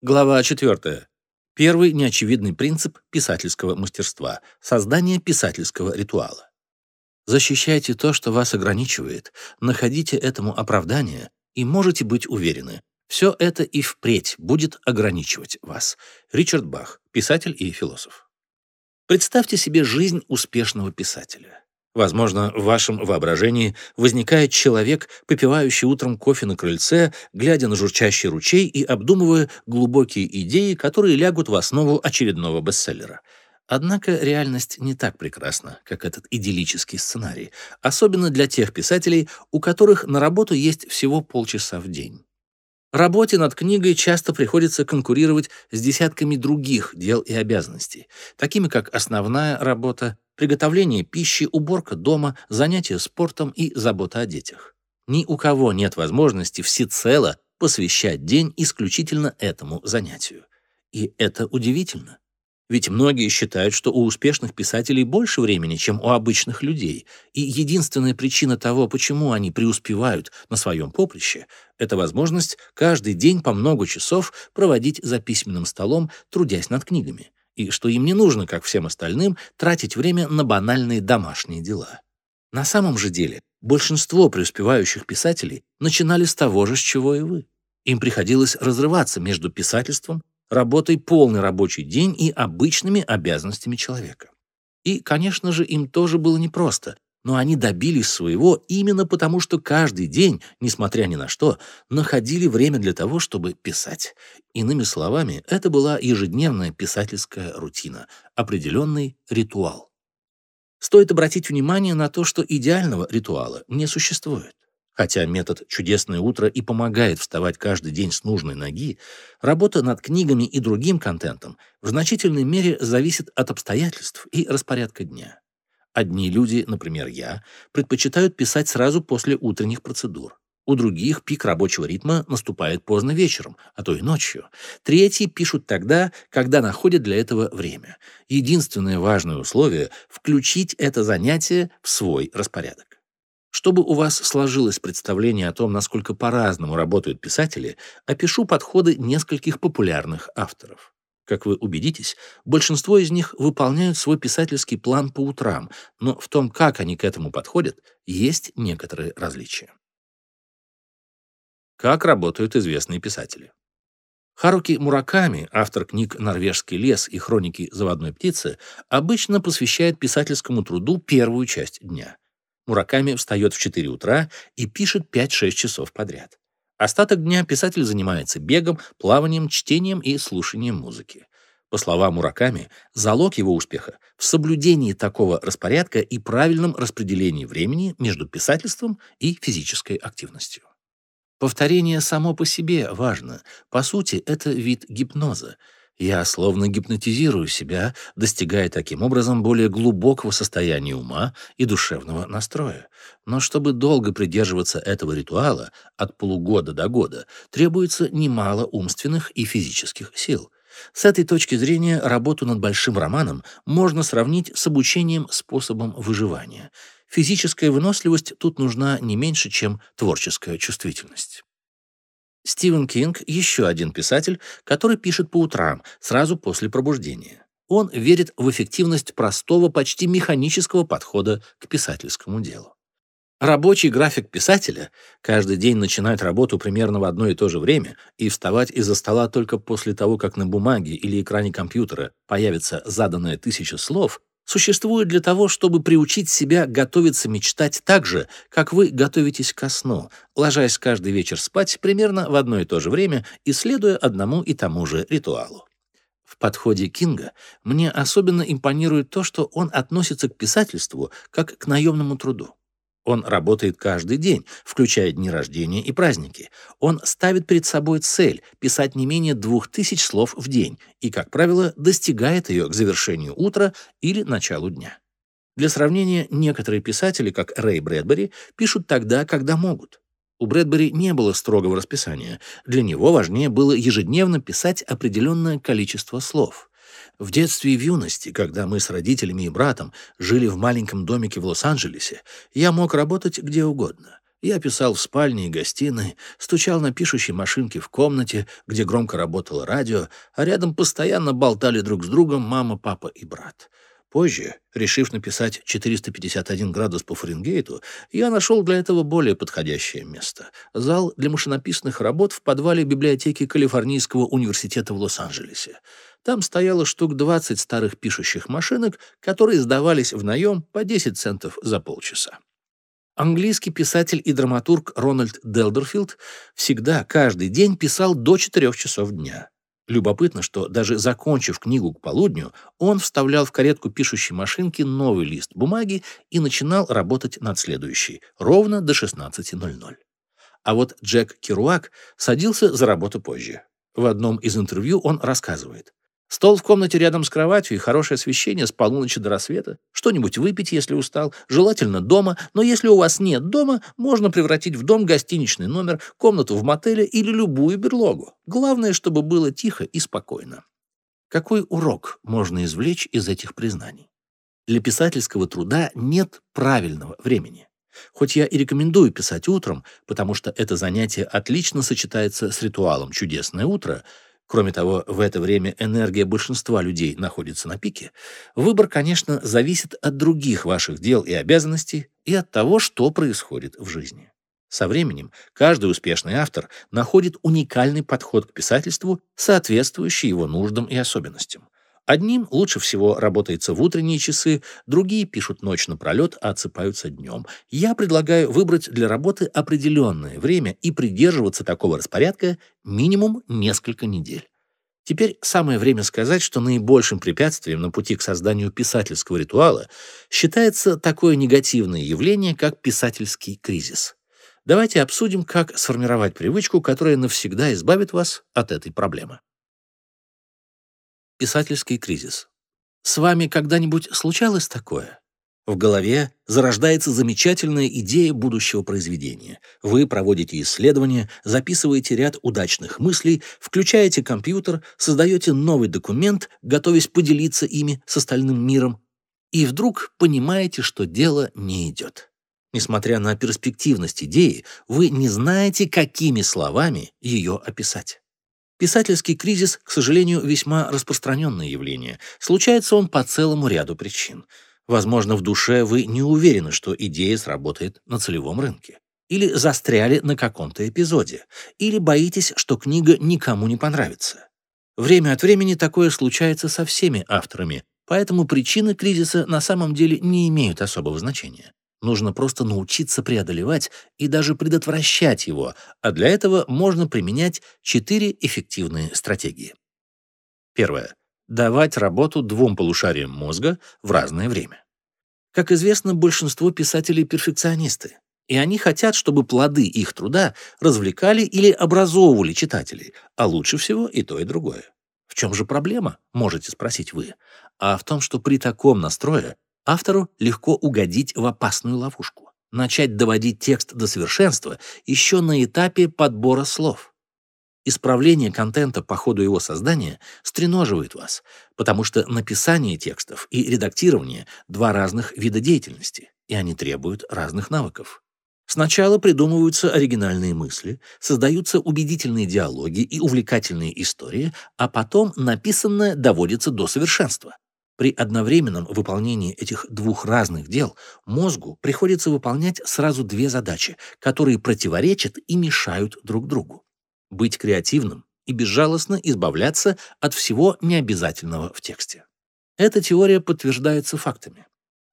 Глава 4. Первый неочевидный принцип писательского мастерства – создание писательского ритуала. Защищайте то, что вас ограничивает, находите этому оправдание и можете быть уверены, все это и впредь будет ограничивать вас. Ричард Бах, писатель и философ. Представьте себе жизнь успешного писателя. Возможно, в вашем воображении возникает человек, попивающий утром кофе на крыльце, глядя на журчащий ручей и обдумывая глубокие идеи, которые лягут в основу очередного бестселлера. Однако реальность не так прекрасна, как этот идиллический сценарий, особенно для тех писателей, у которых на работу есть всего полчаса в день. Работе над книгой часто приходится конкурировать с десятками других дел и обязанностей, такими как основная работа, приготовление пищи, уборка дома, занятия спортом и забота о детях. Ни у кого нет возможности всецело посвящать день исключительно этому занятию. И это удивительно. Ведь многие считают, что у успешных писателей больше времени, чем у обычных людей, и единственная причина того, почему они преуспевают на своем поприще, это возможность каждый день по много часов проводить за письменным столом, трудясь над книгами, и что им не нужно, как всем остальным, тратить время на банальные домашние дела. На самом же деле, большинство преуспевающих писателей начинали с того же, с чего и вы. Им приходилось разрываться между писательством работой полный рабочий день и обычными обязанностями человека. И, конечно же, им тоже было непросто, но они добились своего именно потому, что каждый день, несмотря ни на что, находили время для того, чтобы писать. Иными словами, это была ежедневная писательская рутина, определенный ритуал. Стоит обратить внимание на то, что идеального ритуала не существует. Хотя метод «Чудесное утро» и помогает вставать каждый день с нужной ноги, работа над книгами и другим контентом в значительной мере зависит от обстоятельств и распорядка дня. Одни люди, например, я, предпочитают писать сразу после утренних процедур. У других пик рабочего ритма наступает поздно вечером, а то и ночью. Третьи пишут тогда, когда находят для этого время. Единственное важное условие — включить это занятие в свой распорядок. Чтобы у вас сложилось представление о том, насколько по-разному работают писатели, опишу подходы нескольких популярных авторов. Как вы убедитесь, большинство из них выполняют свой писательский план по утрам, но в том, как они к этому подходят, есть некоторые различия. Как работают известные писатели? Харуки Мураками, автор книг «Норвежский лес» и «Хроники заводной птицы», обычно посвящает писательскому труду первую часть дня – Мураками встает в 4 утра и пишет 5-6 часов подряд. Остаток дня писатель занимается бегом, плаванием, чтением и слушанием музыки. По словам Мураками, залог его успеха в соблюдении такого распорядка и правильном распределении времени между писательством и физической активностью. Повторение само по себе важно. По сути, это вид гипноза. Я словно гипнотизирую себя, достигая таким образом более глубокого состояния ума и душевного настроя. Но чтобы долго придерживаться этого ритуала, от полугода до года, требуется немало умственных и физических сил. С этой точки зрения работу над большим романом можно сравнить с обучением способом выживания. Физическая выносливость тут нужна не меньше, чем творческая чувствительность. Стивен Кинг – еще один писатель, который пишет по утрам, сразу после пробуждения. Он верит в эффективность простого, почти механического подхода к писательскому делу. Рабочий график писателя каждый день начинает работу примерно в одно и то же время и вставать из-за стола только после того, как на бумаге или экране компьютера появится заданная тысяча слов, существует для того, чтобы приучить себя готовиться мечтать так же, как вы готовитесь ко сну, ложась каждый вечер спать примерно в одно и то же время и следуя одному и тому же ритуалу. В подходе Кинга мне особенно импонирует то, что он относится к писательству как к наемному труду. Он работает каждый день, включая дни рождения и праздники. Он ставит перед собой цель писать не менее двух тысяч слов в день и, как правило, достигает ее к завершению утра или началу дня. Для сравнения, некоторые писатели, как Рэй Брэдбери, пишут тогда, когда могут. У Брэдбери не было строгого расписания. Для него важнее было ежедневно писать определенное количество слов. В детстве и в юности, когда мы с родителями и братом жили в маленьком домике в Лос-Анджелесе, я мог работать где угодно. Я писал в спальне и гостиной, стучал на пишущей машинке в комнате, где громко работало радио, а рядом постоянно болтали друг с другом мама, папа и брат. Позже, решив написать 451 градус по Фаренгейту, я нашел для этого более подходящее место — зал для машинописных работ в подвале библиотеки Калифорнийского университета в Лос-Анджелесе. Там стояло штук 20 старых пишущих машинок, которые сдавались в наем по 10 центов за полчаса. Английский писатель и драматург Рональд Делдерфилд всегда, каждый день писал до 4 часов дня. Любопытно, что даже закончив книгу к полудню, он вставлял в каретку пишущей машинки новый лист бумаги и начинал работать над следующей, ровно до 16.00. А вот Джек Керуак садился за работу позже. В одном из интервью он рассказывает. Стол в комнате рядом с кроватью и хорошее освещение с полуночи до рассвета. Что-нибудь выпить, если устал. Желательно дома, но если у вас нет дома, можно превратить в дом гостиничный номер, комнату в мотеле или любую берлогу. Главное, чтобы было тихо и спокойно. Какой урок можно извлечь из этих признаний? Для писательского труда нет правильного времени. Хоть я и рекомендую писать утром, потому что это занятие отлично сочетается с ритуалом «Чудесное утро», Кроме того, в это время энергия большинства людей находится на пике. Выбор, конечно, зависит от других ваших дел и обязанностей и от того, что происходит в жизни. Со временем каждый успешный автор находит уникальный подход к писательству, соответствующий его нуждам и особенностям. Одним лучше всего работается в утренние часы, другие пишут ночь напролет, а отсыпаются днем. Я предлагаю выбрать для работы определенное время и придерживаться такого распорядка минимум несколько недель. Теперь самое время сказать, что наибольшим препятствием на пути к созданию писательского ритуала считается такое негативное явление, как писательский кризис. Давайте обсудим, как сформировать привычку, которая навсегда избавит вас от этой проблемы. Писательский кризис. С вами когда-нибудь случалось такое? В голове зарождается замечательная идея будущего произведения. Вы проводите исследования, записываете ряд удачных мыслей, включаете компьютер, создаете новый документ, готовясь поделиться ими с остальным миром, и вдруг понимаете, что дело не идет. Несмотря на перспективность идеи, вы не знаете, какими словами ее описать. Писательский кризис, к сожалению, весьма распространенное явление. Случается он по целому ряду причин. Возможно, в душе вы не уверены, что идея сработает на целевом рынке. Или застряли на каком-то эпизоде. Или боитесь, что книга никому не понравится. Время от времени такое случается со всеми авторами, поэтому причины кризиса на самом деле не имеют особого значения. Нужно просто научиться преодолевать и даже предотвращать его, а для этого можно применять четыре эффективные стратегии. Первое. Давать работу двум полушариям мозга в разное время. Как известно, большинство писателей перфекционисты, и они хотят, чтобы плоды их труда развлекали или образовывали читателей, а лучше всего и то, и другое. В чем же проблема, можете спросить вы? А в том, что при таком настрое Автору легко угодить в опасную ловушку, начать доводить текст до совершенства еще на этапе подбора слов. Исправление контента по ходу его создания стреноживает вас, потому что написание текстов и редактирование — два разных вида деятельности, и они требуют разных навыков. Сначала придумываются оригинальные мысли, создаются убедительные диалоги и увлекательные истории, а потом написанное доводится до совершенства. При одновременном выполнении этих двух разных дел мозгу приходится выполнять сразу две задачи, которые противоречат и мешают друг другу. Быть креативным и безжалостно избавляться от всего необязательного в тексте. Эта теория подтверждается фактами.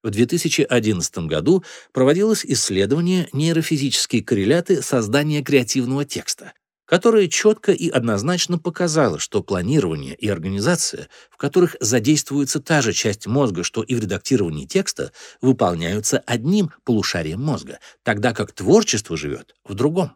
В 2011 году проводилось исследование нейрофизические корреляты создания креативного текста, которая четко и однозначно показала, что планирование и организация, в которых задействуется та же часть мозга, что и в редактировании текста, выполняются одним полушарием мозга, тогда как творчество живет в другом.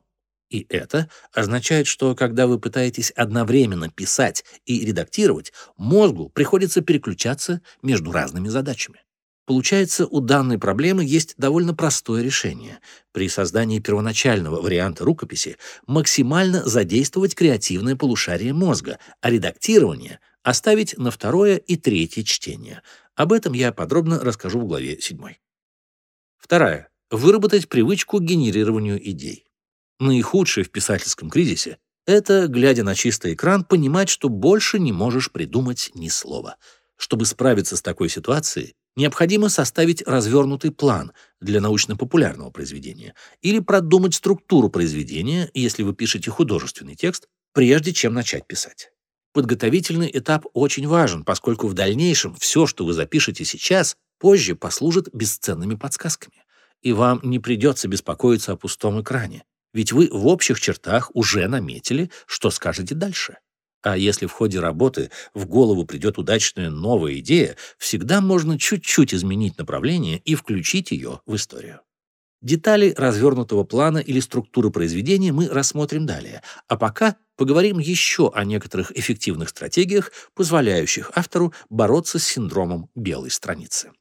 И это означает, что когда вы пытаетесь одновременно писать и редактировать, мозгу приходится переключаться между разными задачами. Получается, у данной проблемы есть довольно простое решение. При создании первоначального варианта рукописи максимально задействовать креативное полушарие мозга, а редактирование оставить на второе и третье чтение. Об этом я подробно расскажу в главе 7. Вторая. выработать привычку к генерированию идей. Наихудшее в писательском кризисе – это, глядя на чистый экран, понимать, что больше не можешь придумать ни слова. Чтобы справиться с такой ситуацией, необходимо составить развернутый план для научно-популярного произведения или продумать структуру произведения, если вы пишете художественный текст, прежде чем начать писать. Подготовительный этап очень важен, поскольку в дальнейшем все, что вы запишете сейчас, позже послужит бесценными подсказками. И вам не придется беспокоиться о пустом экране, ведь вы в общих чертах уже наметили, что скажете дальше. А если в ходе работы в голову придет удачная новая идея, всегда можно чуть-чуть изменить направление и включить ее в историю. Детали развернутого плана или структуры произведения мы рассмотрим далее, а пока поговорим еще о некоторых эффективных стратегиях, позволяющих автору бороться с синдромом белой страницы.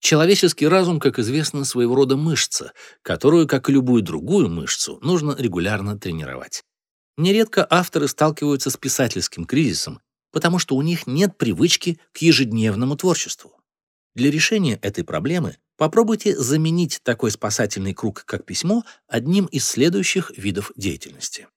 Человеческий разум, как известно, своего рода мышца, которую, как и любую другую мышцу, нужно регулярно тренировать. Нередко авторы сталкиваются с писательским кризисом, потому что у них нет привычки к ежедневному творчеству. Для решения этой проблемы попробуйте заменить такой спасательный круг, как письмо, одним из следующих видов деятельности.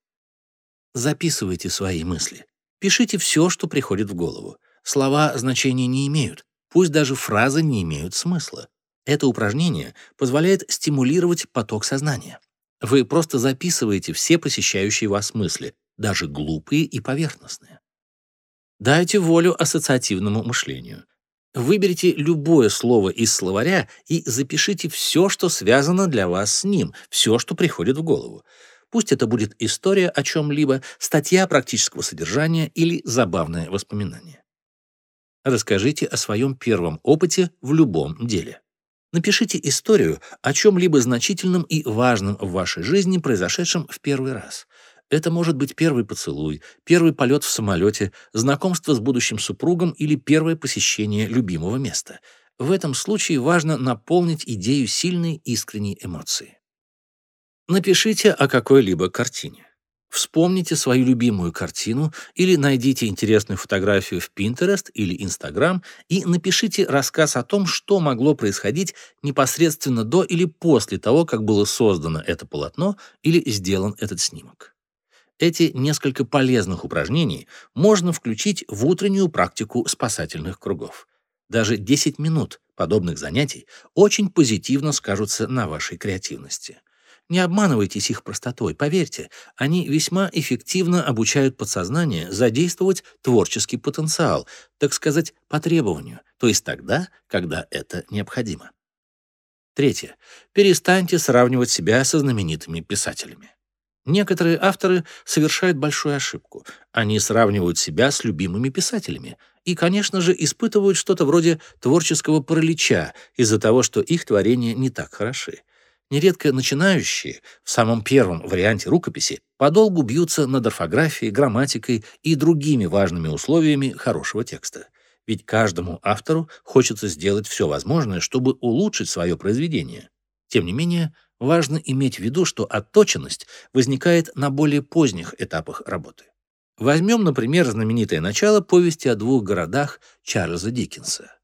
Записывайте свои мысли. Пишите все, что приходит в голову. Слова значения не имеют, пусть даже фразы не имеют смысла. Это упражнение позволяет стимулировать поток сознания. Вы просто записываете все посещающие вас мысли, даже глупые и поверхностные. Дайте волю ассоциативному мышлению. Выберите любое слово из словаря и запишите все, что связано для вас с ним, все, что приходит в голову. Пусть это будет история о чем-либо, статья практического содержания или забавное воспоминание. Расскажите о своем первом опыте в любом деле. Напишите историю о чем-либо значительном и важном в вашей жизни, произошедшем в первый раз. Это может быть первый поцелуй, первый полет в самолете, знакомство с будущим супругом или первое посещение любимого места. В этом случае важно наполнить идею сильной искренней эмоции. Напишите о какой-либо картине. Вспомните свою любимую картину или найдите интересную фотографию в Pinterest или Instagram и напишите рассказ о том, что могло происходить непосредственно до или после того, как было создано это полотно или сделан этот снимок. Эти несколько полезных упражнений можно включить в утреннюю практику спасательных кругов. Даже 10 минут подобных занятий очень позитивно скажутся на вашей креативности. Не обманывайтесь их простотой, поверьте, они весьма эффективно обучают подсознание задействовать творческий потенциал, так сказать, по требованию, то есть тогда, когда это необходимо. Третье. Перестаньте сравнивать себя со знаменитыми писателями. Некоторые авторы совершают большую ошибку. Они сравнивают себя с любимыми писателями и, конечно же, испытывают что-то вроде творческого паралича из-за того, что их творения не так хороши. Нередко начинающие в самом первом варианте рукописи подолгу бьются над орфографией, грамматикой и другими важными условиями хорошего текста. Ведь каждому автору хочется сделать все возможное, чтобы улучшить свое произведение. Тем не менее, важно иметь в виду, что отточенность возникает на более поздних этапах работы. Возьмем, например, знаменитое начало повести о двух городах Чарльза Диккенса.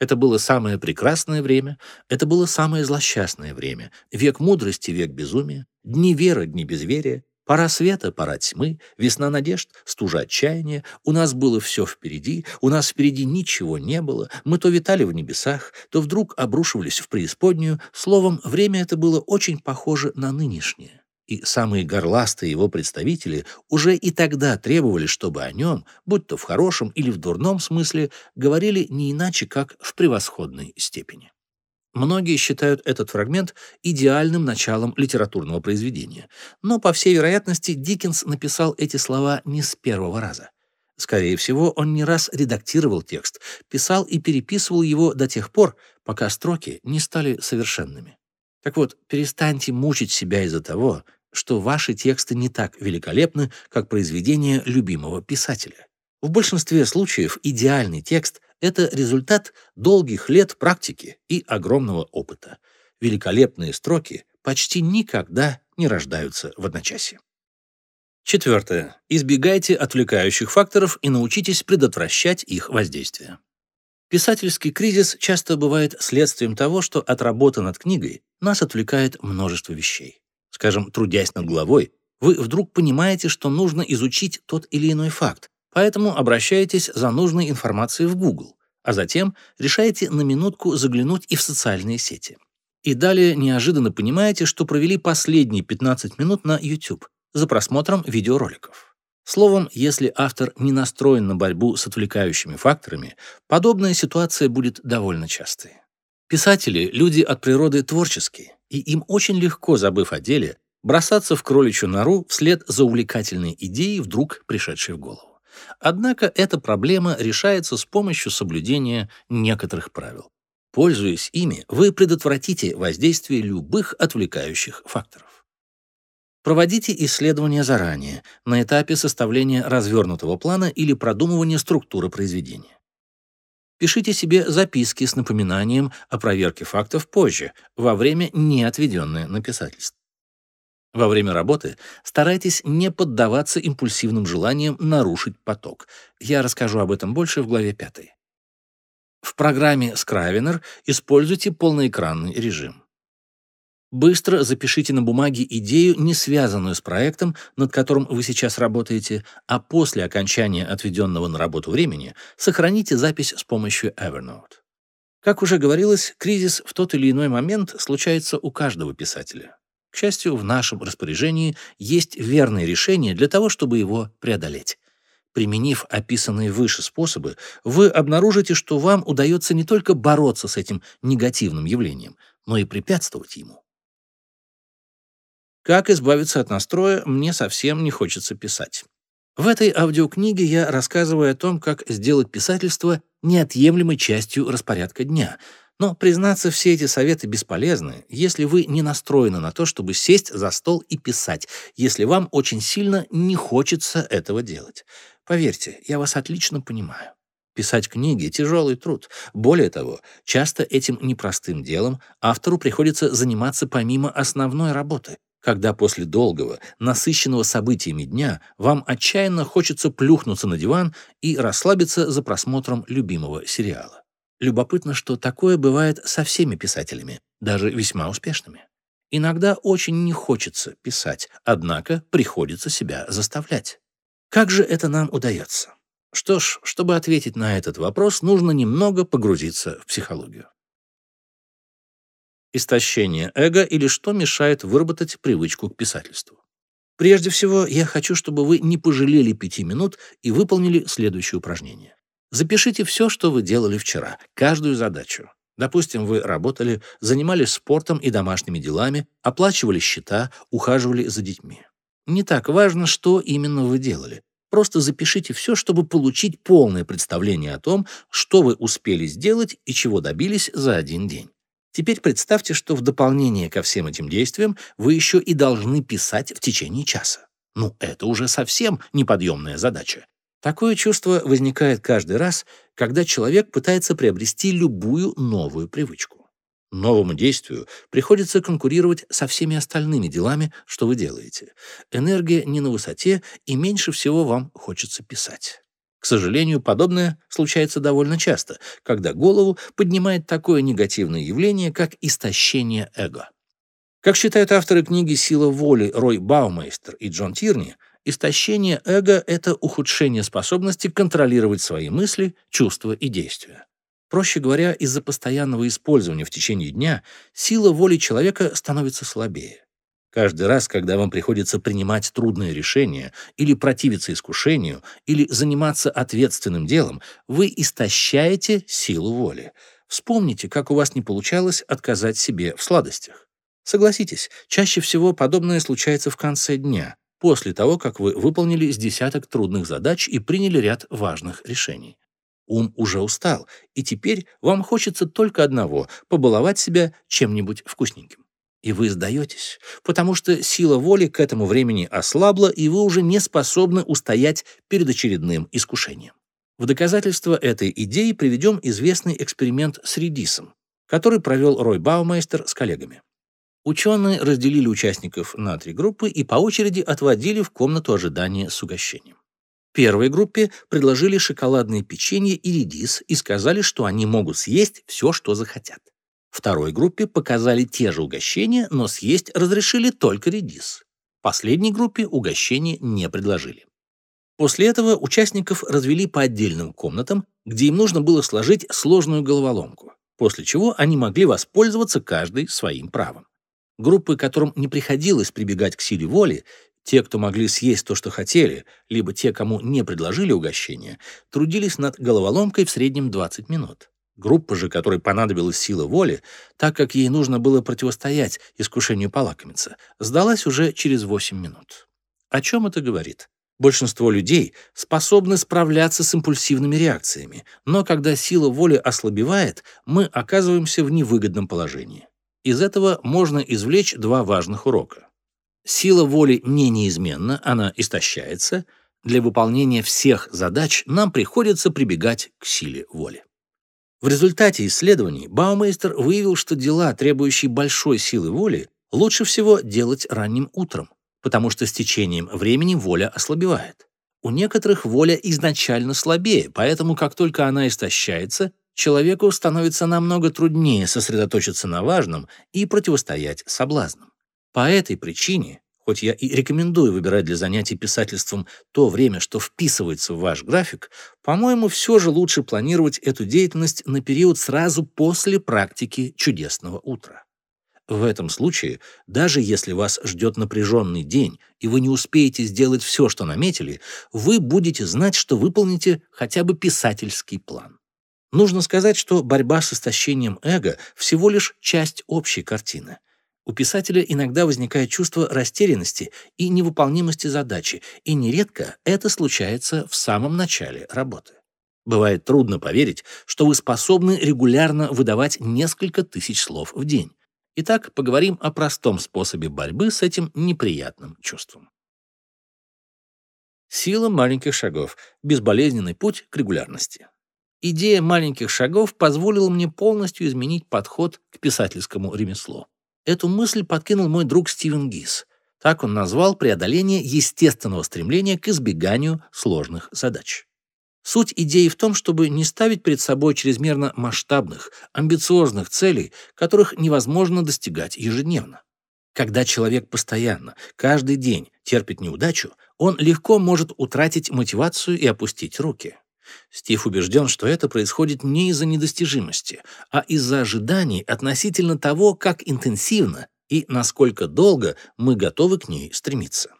Это было самое прекрасное время, это было самое злосчастное время, век мудрости, век безумия, дни веры, дни безверия, пора света, пора тьмы, весна надежд, стужа отчаяния, у нас было все впереди, у нас впереди ничего не было, мы то витали в небесах, то вдруг обрушивались в преисподнюю, словом, время это было очень похоже на нынешнее и самые горластые его представители уже и тогда требовали, чтобы о нем, будь то в хорошем или в дурном смысле, говорили не иначе, как в превосходной степени. Многие считают этот фрагмент идеальным началом литературного произведения, но, по всей вероятности, Диккенс написал эти слова не с первого раза. Скорее всего, он не раз редактировал текст, писал и переписывал его до тех пор, пока строки не стали совершенными. Так вот, перестаньте мучить себя из-за того, что ваши тексты не так великолепны, как произведения любимого писателя. В большинстве случаев идеальный текст — это результат долгих лет практики и огромного опыта. Великолепные строки почти никогда не рождаются в одночасье. Четвертое. Избегайте отвлекающих факторов и научитесь предотвращать их воздействие. Писательский кризис часто бывает следствием того, что от работы над книгой нас отвлекает множество вещей. Скажем, трудясь над главой, вы вдруг понимаете, что нужно изучить тот или иной факт, поэтому обращаетесь за нужной информацией в Google, а затем решаете на минутку заглянуть и в социальные сети. И далее неожиданно понимаете, что провели последние 15 минут на YouTube за просмотром видеороликов. Словом, если автор не настроен на борьбу с отвлекающими факторами, подобная ситуация будет довольно частой. Писатели – люди от природы творческие, и им очень легко, забыв о деле, бросаться в кроличью нору вслед за увлекательной идеей, вдруг пришедшей в голову. Однако эта проблема решается с помощью соблюдения некоторых правил. Пользуясь ими, вы предотвратите воздействие любых отвлекающих факторов. Проводите исследования заранее, на этапе составления развернутого плана или продумывания структуры произведения. Пишите себе записки с напоминанием о проверке фактов позже, во время, не отведенное. Во время работы старайтесь не поддаваться импульсивным желаниям нарушить поток. Я расскажу об этом больше в главе 5. В программе Scrivener используйте полноэкранный режим. Быстро запишите на бумаге идею, не связанную с проектом, над которым вы сейчас работаете, а после окончания отведенного на работу времени сохраните запись с помощью Evernote. Как уже говорилось, кризис в тот или иной момент случается у каждого писателя. К счастью, в нашем распоряжении есть верное решение для того, чтобы его преодолеть. Применив описанные выше способы, вы обнаружите, что вам удается не только бороться с этим негативным явлением, но и препятствовать ему. Как избавиться от настроя, мне совсем не хочется писать. В этой аудиокниге я рассказываю о том, как сделать писательство неотъемлемой частью распорядка дня. Но, признаться, все эти советы бесполезны, если вы не настроены на то, чтобы сесть за стол и писать, если вам очень сильно не хочется этого делать. Поверьте, я вас отлично понимаю. Писать книги — тяжелый труд. Более того, часто этим непростым делом автору приходится заниматься помимо основной работы когда после долгого, насыщенного событиями дня вам отчаянно хочется плюхнуться на диван и расслабиться за просмотром любимого сериала. Любопытно, что такое бывает со всеми писателями, даже весьма успешными. Иногда очень не хочется писать, однако приходится себя заставлять. Как же это нам удается? Что ж, чтобы ответить на этот вопрос, нужно немного погрузиться в психологию истощение эго или что мешает выработать привычку к писательству. Прежде всего, я хочу, чтобы вы не пожалели пяти минут и выполнили следующее упражнение. Запишите все, что вы делали вчера, каждую задачу. Допустим, вы работали, занимались спортом и домашними делами, оплачивали счета, ухаживали за детьми. Не так важно, что именно вы делали. Просто запишите все, чтобы получить полное представление о том, что вы успели сделать и чего добились за один день. Теперь представьте, что в дополнение ко всем этим действиям вы еще и должны писать в течение часа. Ну, это уже совсем неподъемная задача. Такое чувство возникает каждый раз, когда человек пытается приобрести любую новую привычку. Новому действию приходится конкурировать со всеми остальными делами, что вы делаете. Энергия не на высоте, и меньше всего вам хочется писать. К сожалению, подобное случается довольно часто, когда голову поднимает такое негативное явление, как истощение эго. Как считают авторы книги «Сила воли» Рой Баумейстер и Джон Тирни, истощение эго — это ухудшение способности контролировать свои мысли, чувства и действия. Проще говоря, из-за постоянного использования в течение дня сила воли человека становится слабее. Каждый раз, когда вам приходится принимать трудные решения или противиться искушению, или заниматься ответственным делом, вы истощаете силу воли. Вспомните, как у вас не получалось отказать себе в сладостях. Согласитесь, чаще всего подобное случается в конце дня, после того, как вы выполнили с десяток трудных задач и приняли ряд важных решений. Ум уже устал, и теперь вам хочется только одного — побаловать себя чем-нибудь вкусненьким. И вы сдаетесь, потому что сила воли к этому времени ослабла, и вы уже не способны устоять перед очередным искушением. В доказательство этой идеи приведем известный эксперимент с редисом, который провел Рой Баумейстер с коллегами. Ученые разделили участников на три группы и по очереди отводили в комнату ожидания с угощением. Первой группе предложили шоколадные печенье и редис и сказали, что они могут съесть все, что захотят. Второй группе показали те же угощения, но съесть разрешили только редис. Последней группе угощения не предложили. После этого участников развели по отдельным комнатам, где им нужно было сложить сложную головоломку, после чего они могли воспользоваться каждый своим правом. Группы, которым не приходилось прибегать к силе воли, те, кто могли съесть то, что хотели, либо те, кому не предложили угощения, трудились над головоломкой в среднем 20 минут. Группа же, которой понадобилась сила воли, так как ей нужно было противостоять искушению полакомиться, сдалась уже через 8 минут. О чем это говорит? Большинство людей способны справляться с импульсивными реакциями, но когда сила воли ослабевает, мы оказываемся в невыгодном положении. Из этого можно извлечь два важных урока. Сила воли не неизменна, она истощается. Для выполнения всех задач нам приходится прибегать к силе воли. В результате исследований Баумейстер выявил, что дела, требующие большой силы воли, лучше всего делать ранним утром, потому что с течением времени воля ослабевает. У некоторых воля изначально слабее, поэтому как только она истощается, человеку становится намного труднее сосредоточиться на важном и противостоять соблазнам. По этой причине, хоть я и рекомендую выбирать для занятий писательством то время, что вписывается в ваш график, по-моему, все же лучше планировать эту деятельность на период сразу после практики чудесного утра. В этом случае, даже если вас ждет напряженный день, и вы не успеете сделать все, что наметили, вы будете знать, что выполните хотя бы писательский план. Нужно сказать, что борьба с истощением эго всего лишь часть общей картины. У писателя иногда возникает чувство растерянности и невыполнимости задачи, и нередко это случается в самом начале работы. Бывает трудно поверить, что вы способны регулярно выдавать несколько тысяч слов в день. Итак, поговорим о простом способе борьбы с этим неприятным чувством. Сила маленьких шагов. Безболезненный путь к регулярности. Идея маленьких шагов позволила мне полностью изменить подход к писательскому ремеслу. Эту мысль подкинул мой друг Стивен Гис. Так он назвал преодоление естественного стремления к избеганию сложных задач. Суть идеи в том, чтобы не ставить перед собой чрезмерно масштабных, амбициозных целей, которых невозможно достигать ежедневно. Когда человек постоянно, каждый день терпит неудачу, он легко может утратить мотивацию и опустить руки. Стив убежден, что это происходит не из-за недостижимости, а из-за ожиданий относительно того, как интенсивно и насколько долго мы готовы к ней стремиться.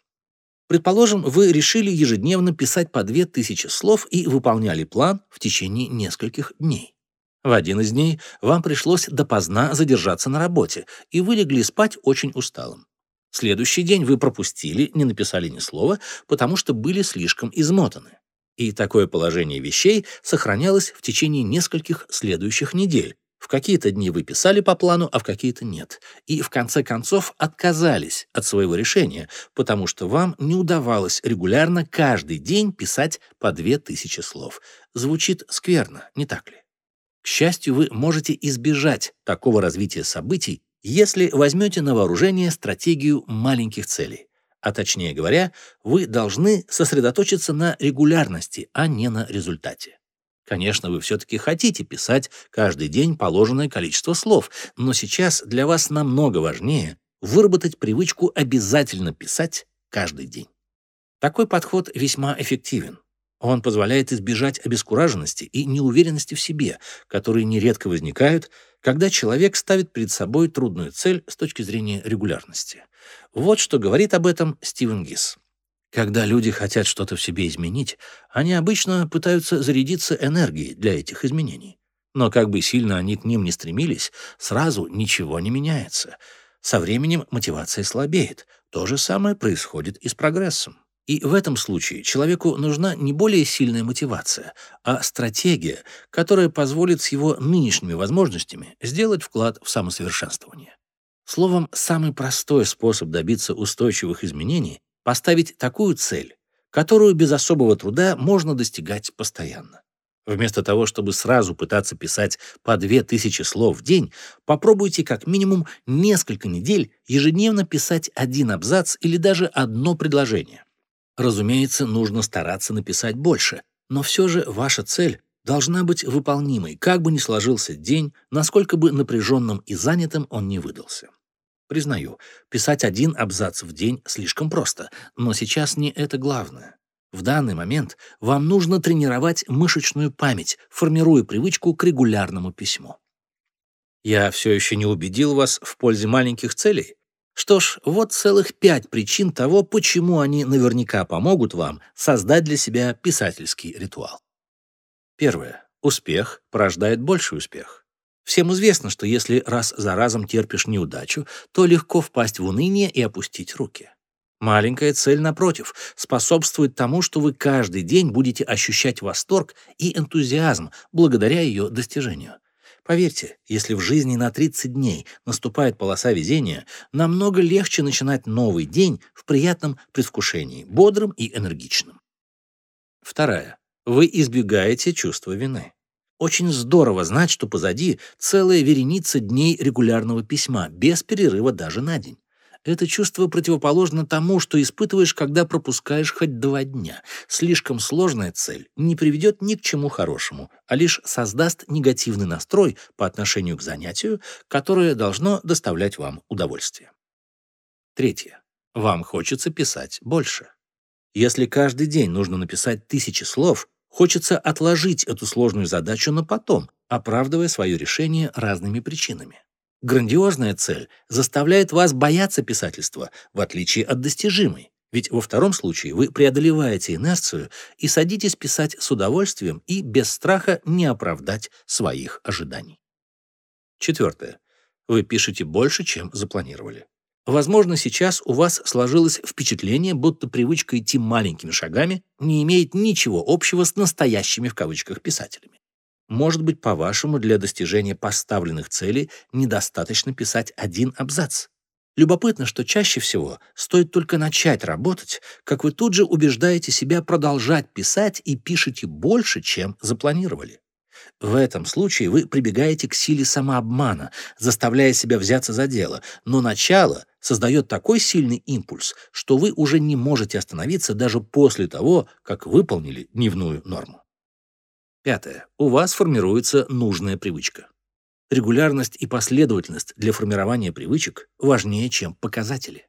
Предположим, вы решили ежедневно писать по 2000 слов и выполняли план в течение нескольких дней. В один из дней вам пришлось допоздна задержаться на работе, и вы легли спать очень усталым. Следующий день вы пропустили, не написали ни слова, потому что были слишком измотаны. И такое положение вещей сохранялось в течение нескольких следующих недель. В какие-то дни вы писали по плану, а в какие-то нет. И в конце концов отказались от своего решения, потому что вам не удавалось регулярно каждый день писать по две тысячи слов. Звучит скверно, не так ли? К счастью, вы можете избежать такого развития событий, если возьмете на вооружение стратегию маленьких целей а точнее говоря, вы должны сосредоточиться на регулярности, а не на результате. Конечно, вы все-таки хотите писать каждый день положенное количество слов, но сейчас для вас намного важнее выработать привычку обязательно писать каждый день. Такой подход весьма эффективен. Он позволяет избежать обескураженности и неуверенности в себе, которые нередко возникают, когда человек ставит перед собой трудную цель с точки зрения регулярности. Вот что говорит об этом Стивен Гис. Когда люди хотят что-то в себе изменить, они обычно пытаются зарядиться энергией для этих изменений. Но как бы сильно они к ним не стремились, сразу ничего не меняется. Со временем мотивация слабеет. То же самое происходит и с прогрессом. И в этом случае человеку нужна не более сильная мотивация, а стратегия, которая позволит с его нынешними возможностями сделать вклад в самосовершенствование. Словом, самый простой способ добиться устойчивых изменений — поставить такую цель, которую без особого труда можно достигать постоянно. Вместо того, чтобы сразу пытаться писать по 2000 слов в день, попробуйте как минимум несколько недель ежедневно писать один абзац или даже одно предложение. Разумеется, нужно стараться написать больше, но все же ваша цель должна быть выполнимой, как бы ни сложился день, насколько бы напряженным и занятым он не выдался. Признаю, писать один абзац в день слишком просто, но сейчас не это главное. В данный момент вам нужно тренировать мышечную память, формируя привычку к регулярному письму. Я все еще не убедил вас в пользе маленьких целей? Что ж, вот целых пять причин того, почему они наверняка помогут вам создать для себя писательский ритуал. Первое. Успех порождает больший успех. Всем известно, что если раз за разом терпишь неудачу, то легко впасть в уныние и опустить руки. Маленькая цель, напротив, способствует тому, что вы каждый день будете ощущать восторг и энтузиазм благодаря ее достижению. Поверьте, если в жизни на 30 дней наступает полоса везения, намного легче начинать новый день в приятном предвкушении, бодрым и энергичным. Вторая. Вы избегаете чувства вины. Очень здорово знать, что позади целая вереница дней регулярного письма, без перерыва даже на день. Это чувство противоположно тому, что испытываешь, когда пропускаешь хоть два дня. Слишком сложная цель не приведет ни к чему хорошему, а лишь создаст негативный настрой по отношению к занятию, которое должно доставлять вам удовольствие. Третье. Вам хочется писать больше. Если каждый день нужно написать тысячи слов, хочется отложить эту сложную задачу на потом, оправдывая свое решение разными причинами. Грандиозная цель заставляет вас бояться писательства, в отличие от достижимой. Ведь во втором случае вы преодолеваете инерцию и садитесь писать с удовольствием и без страха не оправдать своих ожиданий. Четвертое. Вы пишете больше, чем запланировали. Возможно, сейчас у вас сложилось впечатление, будто привычка идти маленькими шагами не имеет ничего общего с настоящими в кавычках писателями. Может быть, по-вашему, для достижения поставленных целей недостаточно писать один абзац? Любопытно, что чаще всего стоит только начать работать, как вы тут же убеждаете себя продолжать писать и пишете больше, чем запланировали. В этом случае вы прибегаете к силе самообмана, заставляя себя взяться за дело, но начало создает такой сильный импульс, что вы уже не можете остановиться даже после того, как выполнили дневную норму. Пятое. У вас формируется нужная привычка. Регулярность и последовательность для формирования привычек важнее, чем показатели.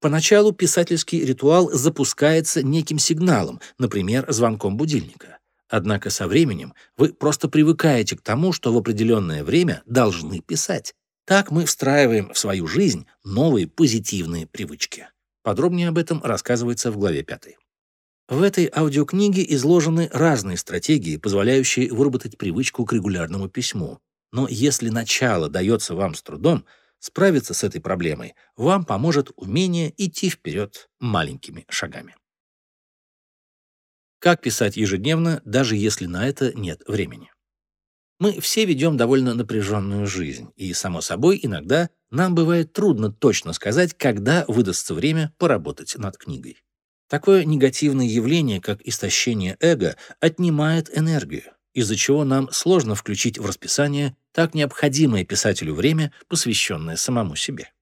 Поначалу писательский ритуал запускается неким сигналом, например, звонком будильника. Однако со временем вы просто привыкаете к тому, что в определенное время должны писать. Так мы встраиваем в свою жизнь новые позитивные привычки. Подробнее об этом рассказывается в главе 5. В этой аудиокниге изложены разные стратегии, позволяющие выработать привычку к регулярному письму. Но если начало дается вам с трудом, справиться с этой проблемой вам поможет умение идти вперед маленькими шагами. Как писать ежедневно, даже если на это нет времени? Мы все ведем довольно напряженную жизнь, и, само собой, иногда нам бывает трудно точно сказать, когда выдастся время поработать над книгой. Такое негативное явление, как истощение эго, отнимает энергию, из-за чего нам сложно включить в расписание так необходимое писателю время, посвященное самому себе.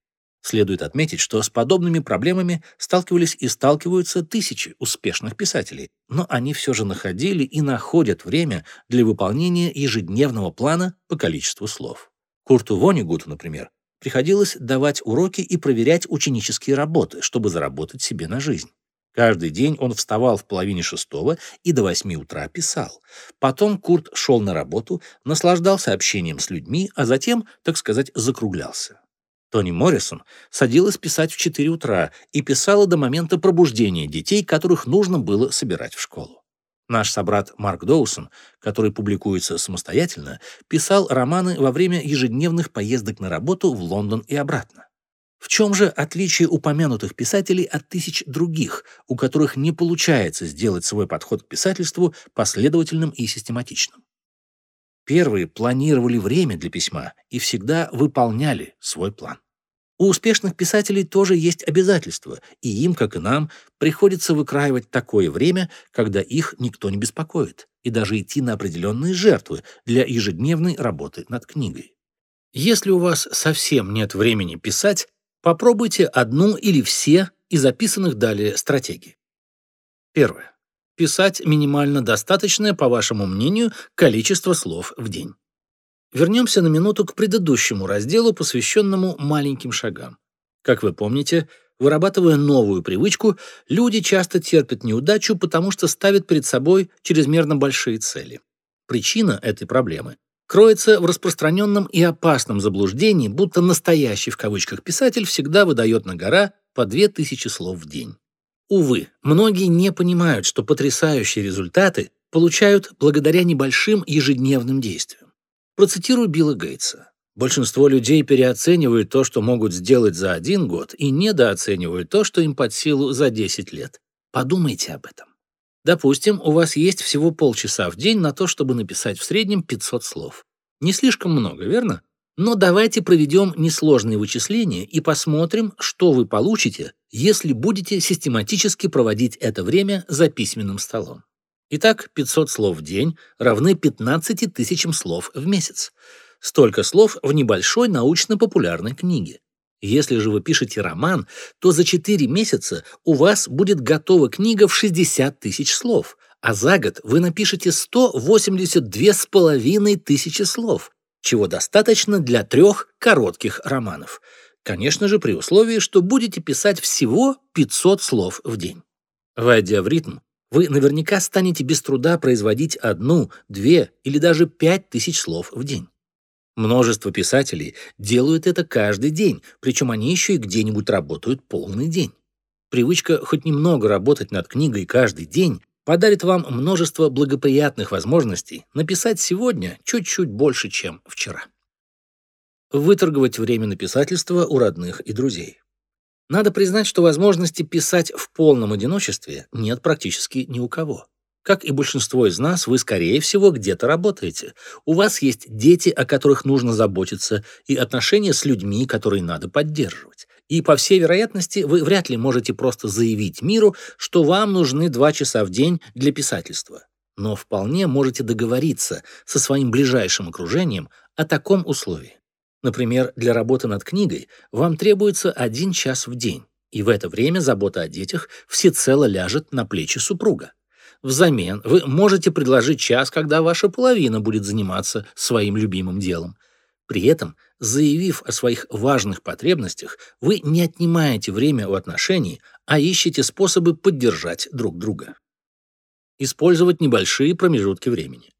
Следует отметить, что с подобными проблемами сталкивались и сталкиваются тысячи успешных писателей, но они все же находили и находят время для выполнения ежедневного плана по количеству слов. Курту Вонигуту, например, приходилось давать уроки и проверять ученические работы, чтобы заработать себе на жизнь. Каждый день он вставал в половине шестого и до восьми утра писал. Потом Курт шел на работу, наслаждался общением с людьми, а затем, так сказать, закруглялся. Тони Моррисон садилась писать в 4 утра и писала до момента пробуждения детей, которых нужно было собирать в школу. Наш собрат Марк Доусон, который публикуется самостоятельно, писал романы во время ежедневных поездок на работу в Лондон и обратно. В чем же отличие упомянутых писателей от тысяч других, у которых не получается сделать свой подход к писательству последовательным и систематичным? Первые планировали время для письма и всегда выполняли свой план. У успешных писателей тоже есть обязательства, и им, как и нам, приходится выкраивать такое время, когда их никто не беспокоит, и даже идти на определенные жертвы для ежедневной работы над книгой. Если у вас совсем нет времени писать, Попробуйте одну или все из записанных далее стратегий. Первое. Писать минимально достаточное, по вашему мнению, количество слов в день. Вернемся на минуту к предыдущему разделу, посвященному маленьким шагам. Как вы помните, вырабатывая новую привычку, люди часто терпят неудачу, потому что ставят перед собой чрезмерно большие цели. Причина этой проблемы кроется в распространенном и опасном заблуждении, будто настоящий в кавычках писатель всегда выдает на гора по 2000 слов в день. Увы, многие не понимают, что потрясающие результаты получают благодаря небольшим ежедневным действиям. Процитирую Билла Гейтса. Большинство людей переоценивают то, что могут сделать за один год, и недооценивают то, что им под силу за 10 лет. Подумайте об этом. Допустим, у вас есть всего полчаса в день на то, чтобы написать в среднем 500 слов. Не слишком много, верно? Но давайте проведем несложные вычисления и посмотрим, что вы получите, если будете систематически проводить это время за письменным столом. Итак, 500 слов в день равны 15 тысячам слов в месяц. Столько слов в небольшой научно-популярной книге. Если же вы пишете роман, то за 4 месяца у вас будет готова книга в 60 тысяч слов, а за год вы напишете 182 с половиной тысячи слов, чего достаточно для трех коротких романов. Конечно же, при условии, что будете писать всего 500 слов в день. Войдя в ритм, вы наверняка станете без труда производить одну, две или даже пять тысяч слов в день. Множество писателей делают это каждый день, причем они еще и где-нибудь работают полный день. Привычка хоть немного работать над книгой каждый день подарит вам множество благоприятных возможностей написать сегодня чуть-чуть больше, чем вчера. Выторговать время на писательство у родных и друзей. Надо признать, что возможности писать в полном одиночестве нет практически ни у кого. Как и большинство из нас, вы, скорее всего, где-то работаете. У вас есть дети, о которых нужно заботиться, и отношения с людьми, которые надо поддерживать. И, по всей вероятности, вы вряд ли можете просто заявить миру, что вам нужны два часа в день для писательства. Но вполне можете договориться со своим ближайшим окружением о таком условии. Например, для работы над книгой вам требуется один час в день, и в это время забота о детях всецело ляжет на плечи супруга. Взамен вы можете предложить час, когда ваша половина будет заниматься своим любимым делом. При этом, заявив о своих важных потребностях, вы не отнимаете время у отношений, а ищете способы поддержать друг друга. Использовать небольшие промежутки времени.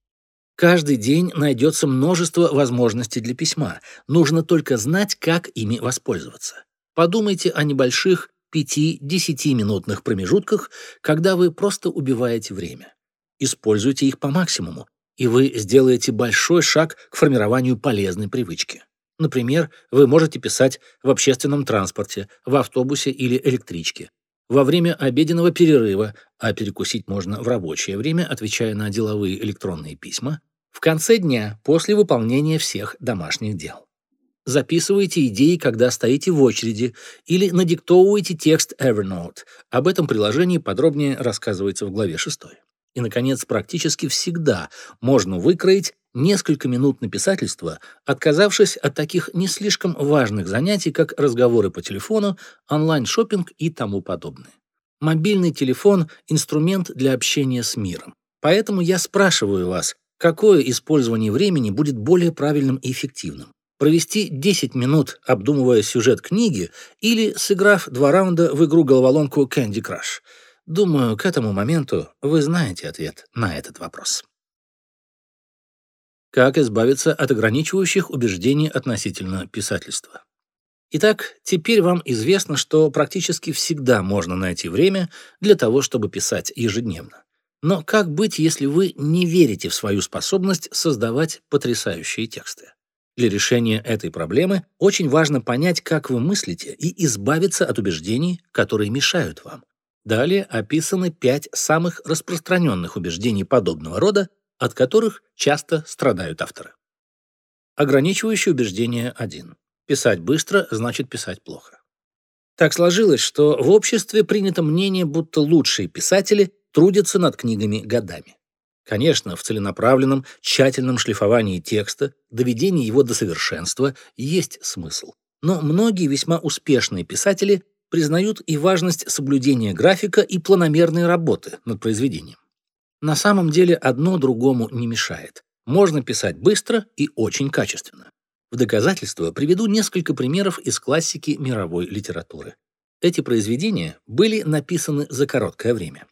Каждый день найдется множество возможностей для письма. Нужно только знать, как ими воспользоваться. Подумайте о небольших 5-10-минутных промежутках, когда вы просто убиваете время. Используйте их по максимуму, и вы сделаете большой шаг к формированию полезной привычки. Например, вы можете писать в общественном транспорте, в автобусе или электричке, во время обеденного перерыва, а перекусить можно в рабочее время, отвечая на деловые электронные письма, в конце дня после выполнения всех домашних дел. Записывайте идеи, когда стоите в очереди, или надиктовывайте текст Evernote. Об этом приложении подробнее рассказывается в главе 6. И, наконец, практически всегда можно выкроить несколько минут на писательство, отказавшись от таких не слишком важных занятий, как разговоры по телефону, онлайн-шоппинг и тому подобное. Мобильный телефон – инструмент для общения с миром. Поэтому я спрашиваю вас, какое использование времени будет более правильным и эффективным? Провести 10 минут, обдумывая сюжет книги, или сыграв два раунда в игру-головоломку Candy Crush? Думаю, к этому моменту вы знаете ответ на этот вопрос. Как избавиться от ограничивающих убеждений относительно писательства? Итак, теперь вам известно, что практически всегда можно найти время для того, чтобы писать ежедневно. Но как быть, если вы не верите в свою способность создавать потрясающие тексты? Для решения этой проблемы очень важно понять, как вы мыслите, и избавиться от убеждений, которые мешают вам. Далее описаны пять самых распространенных убеждений подобного рода, от которых часто страдают авторы. Ограничивающее убеждение 1. Писать быстро значит писать плохо. Так сложилось, что в обществе принято мнение, будто лучшие писатели трудятся над книгами годами. Конечно, в целенаправленном, тщательном шлифовании текста, доведении его до совершенства есть смысл. Но многие весьма успешные писатели признают и важность соблюдения графика и планомерной работы над произведением. На самом деле одно другому не мешает. Можно писать быстро и очень качественно. В доказательство приведу несколько примеров из классики мировой литературы. Эти произведения были написаны за короткое время.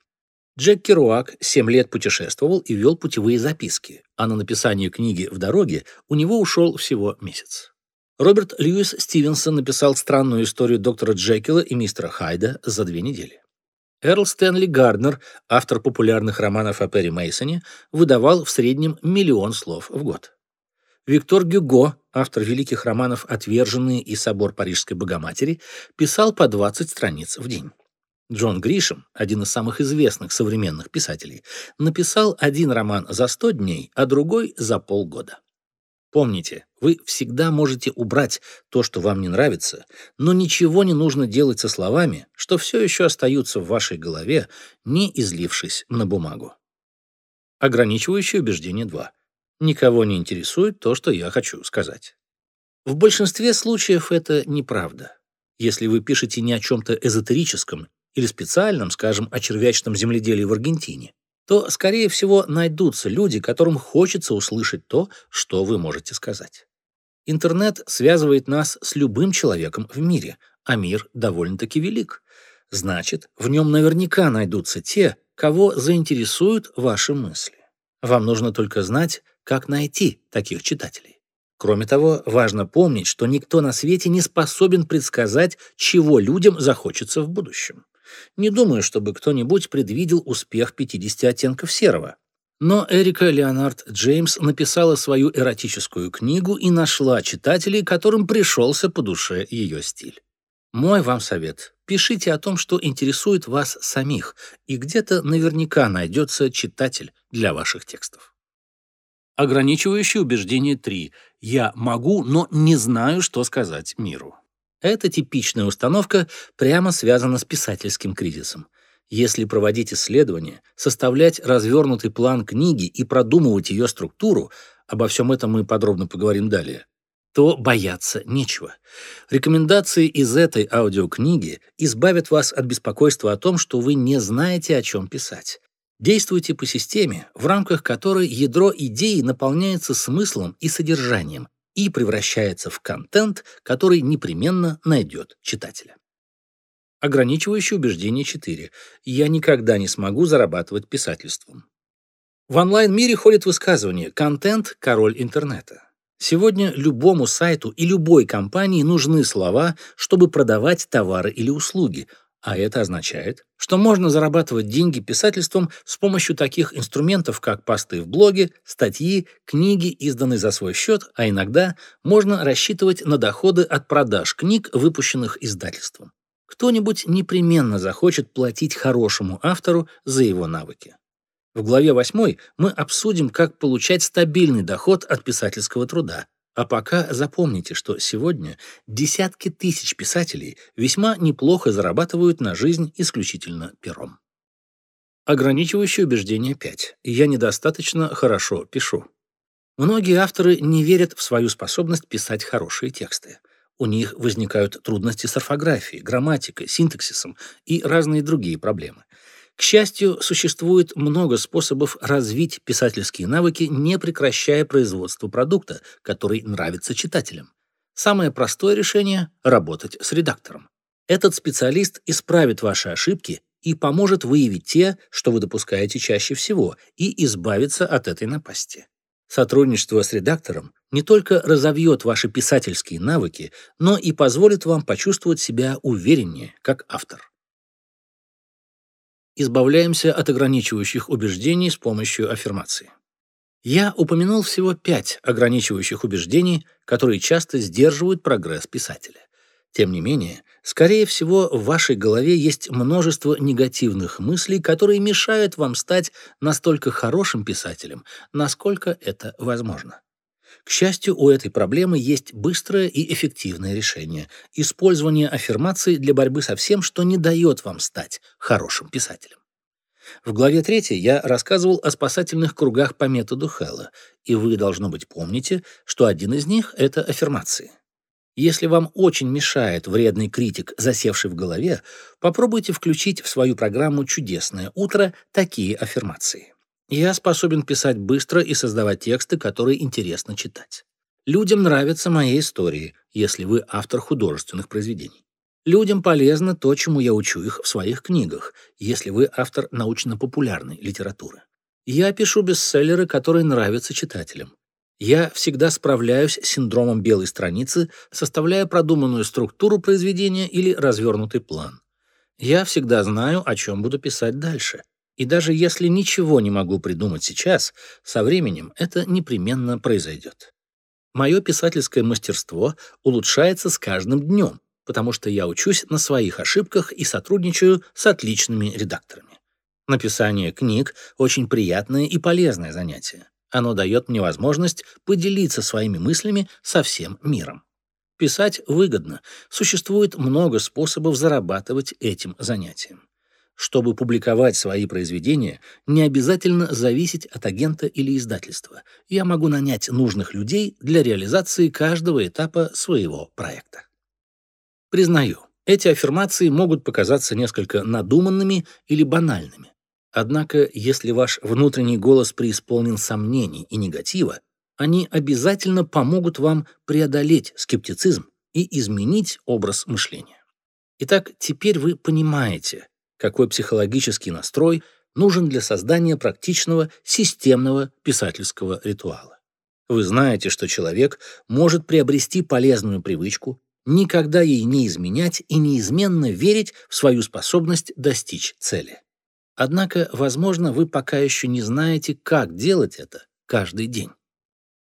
Джек Керуак 7 лет путешествовал и вел путевые записки, а на написание книги «В дороге» у него ушел всего месяц. Роберт Льюис Стивенсон написал странную историю доктора Джекила и мистера Хайда за две недели. Эрл Стэнли Гарднер, автор популярных романов о Перри Мейсоне, выдавал в среднем миллион слов в год. Виктор Гюго, автор великих романов «Отверженные» и «Собор Парижской Богоматери», писал по 20 страниц в день. Джон Гришем, один из самых известных современных писателей, написал один роман за 100 дней, а другой за полгода. Помните, вы всегда можете убрать то, что вам не нравится, но ничего не нужно делать со словами, что все еще остаются в вашей голове, не излившись на бумагу. Ограничивающее убеждение 2. Никого не интересует то, что я хочу сказать. В большинстве случаев это неправда. Если вы пишете не о чем-то эзотерическом или специальном, скажем, о червячном земледелии в Аргентине, то, скорее всего, найдутся люди, которым хочется услышать то, что вы можете сказать. Интернет связывает нас с любым человеком в мире, а мир довольно-таки велик. Значит, в нем наверняка найдутся те, кого заинтересуют ваши мысли. Вам нужно только знать, как найти таких читателей. Кроме того, важно помнить, что никто на свете не способен предсказать, чего людям захочется в будущем. Не думаю, чтобы кто-нибудь предвидел успех 50 оттенков серого. Но Эрика Леонард Джеймс написала свою эротическую книгу и нашла читателей, которым пришелся по душе ее стиль. Мой вам совет. Пишите о том, что интересует вас самих, и где-то наверняка найдется читатель для ваших текстов. Ограничивающее убеждение 3. Я могу, но не знаю, что сказать миру. Эта типичная установка прямо связана с писательским кризисом. Если проводить исследования, составлять развернутый план книги и продумывать ее структуру, обо всем этом мы подробно поговорим далее, то бояться нечего. Рекомендации из этой аудиокниги избавят вас от беспокойства о том, что вы не знаете, о чем писать. Действуйте по системе, в рамках которой ядро идеи наполняется смыслом и содержанием, и превращается в контент, который непременно найдет читателя. Ограничивающее убеждение 4. Я никогда не смогу зарабатывать писательством. В онлайн-мире ходит высказывание «контент – король интернета». Сегодня любому сайту и любой компании нужны слова, чтобы продавать товары или услуги, а это означает, что можно зарабатывать деньги писательством с помощью таких инструментов, как посты в блоге, статьи, книги, изданные за свой счет, а иногда можно рассчитывать на доходы от продаж книг, выпущенных издательством. Кто-нибудь непременно захочет платить хорошему автору за его навыки. В главе 8 мы обсудим, как получать стабильный доход от писательского труда, а пока запомните, что сегодня десятки тысяч писателей весьма неплохо зарабатывают на жизнь исключительно пером. Ограничивающее убеждение 5. Я недостаточно хорошо пишу. Многие авторы не верят в свою способность писать хорошие тексты. У них возникают трудности с орфографией, грамматикой, синтаксисом и разные другие проблемы. К счастью, существует много способов развить писательские навыки, не прекращая производство продукта, который нравится читателям. Самое простое решение – работать с редактором. Этот специалист исправит ваши ошибки и поможет выявить те, что вы допускаете чаще всего, и избавиться от этой напасти. Сотрудничество с редактором не только разовьет ваши писательские навыки, но и позволит вам почувствовать себя увереннее как автор избавляемся от ограничивающих убеждений с помощью аффирмации. Я упомянул всего пять ограничивающих убеждений, которые часто сдерживают прогресс писателя. Тем не менее, скорее всего, в вашей голове есть множество негативных мыслей, которые мешают вам стать настолько хорошим писателем, насколько это возможно. К счастью, у этой проблемы есть быстрое и эффективное решение – использование аффирмаций для борьбы со всем, что не дает вам стать хорошим писателем. В главе 3 я рассказывал о спасательных кругах по методу Хэлла, и вы, должно быть, помните, что один из них — это аффирмации. Если вам очень мешает вредный критик, засевший в голове, попробуйте включить в свою программу «Чудесное утро» такие аффирмации. Я способен писать быстро и создавать тексты, которые интересно читать. Людям нравятся мои истории, если вы автор художественных произведений. Людям полезно то, чему я учу их в своих книгах, если вы автор научно-популярной литературы. Я пишу бестселлеры, которые нравятся читателям. Я всегда справляюсь с синдромом белой страницы, составляя продуманную структуру произведения или развернутый план. Я всегда знаю, о чем буду писать дальше. И даже если ничего не могу придумать сейчас, со временем это непременно произойдет. Мое писательское мастерство улучшается с каждым днем, потому что я учусь на своих ошибках и сотрудничаю с отличными редакторами. Написание книг – очень приятное и полезное занятие. Оно дает мне возможность поделиться своими мыслями со всем миром. Писать выгодно. Существует много способов зарабатывать этим занятием. Чтобы публиковать свои произведения, не обязательно зависеть от агента или издательства. Я могу нанять нужных людей для реализации каждого этапа своего проекта. Признаю, эти аффирмации могут показаться несколько надуманными или банальными. Однако, если ваш внутренний голос преисполнен сомнений и негатива, они обязательно помогут вам преодолеть скептицизм и изменить образ мышления. Итак, теперь вы понимаете, какой психологический настрой нужен для создания практичного системного писательского ритуала. Вы знаете, что человек может приобрести полезную привычку, никогда ей не изменять и неизменно верить в свою способность достичь цели. Однако, возможно, вы пока еще не знаете, как делать это каждый день.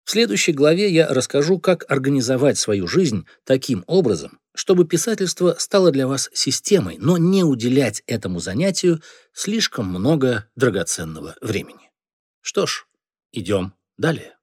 В следующей главе я расскажу, как организовать свою жизнь таким образом, чтобы писательство стало для вас системой, но не уделять этому занятию слишком много драгоценного времени. Что ж, идем далее.